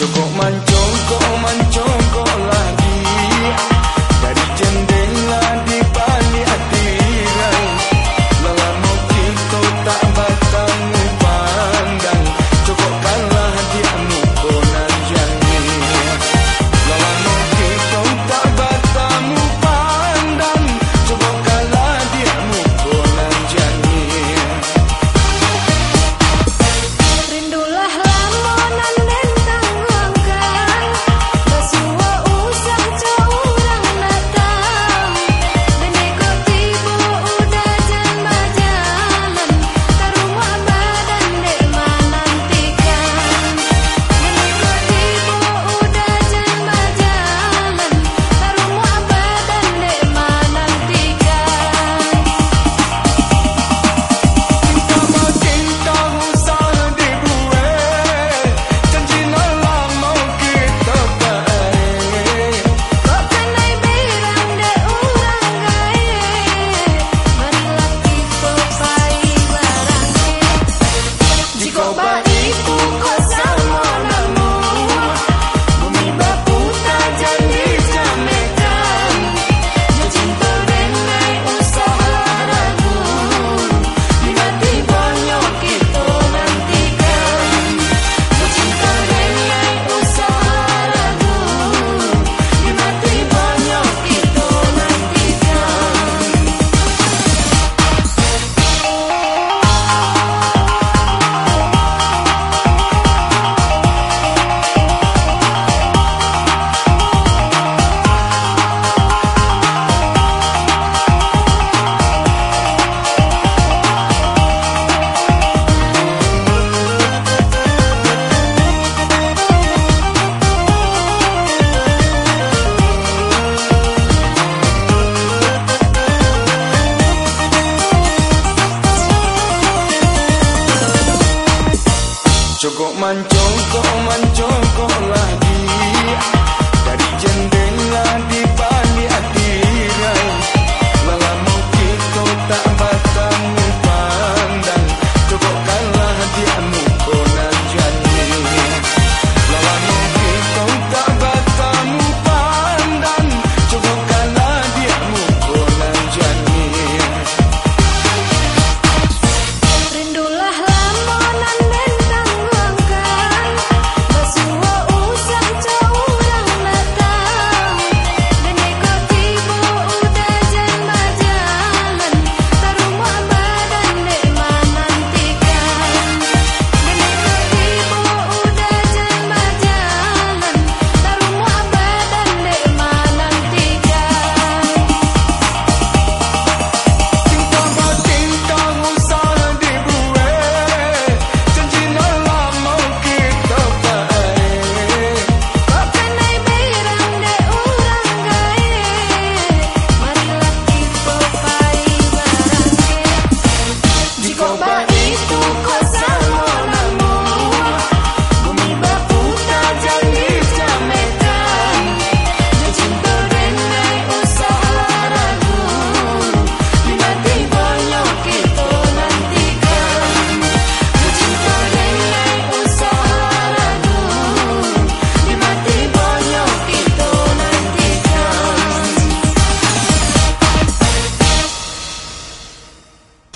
Chocó manchón, como manchón. mancong kau mancong lagi. Dari jendela di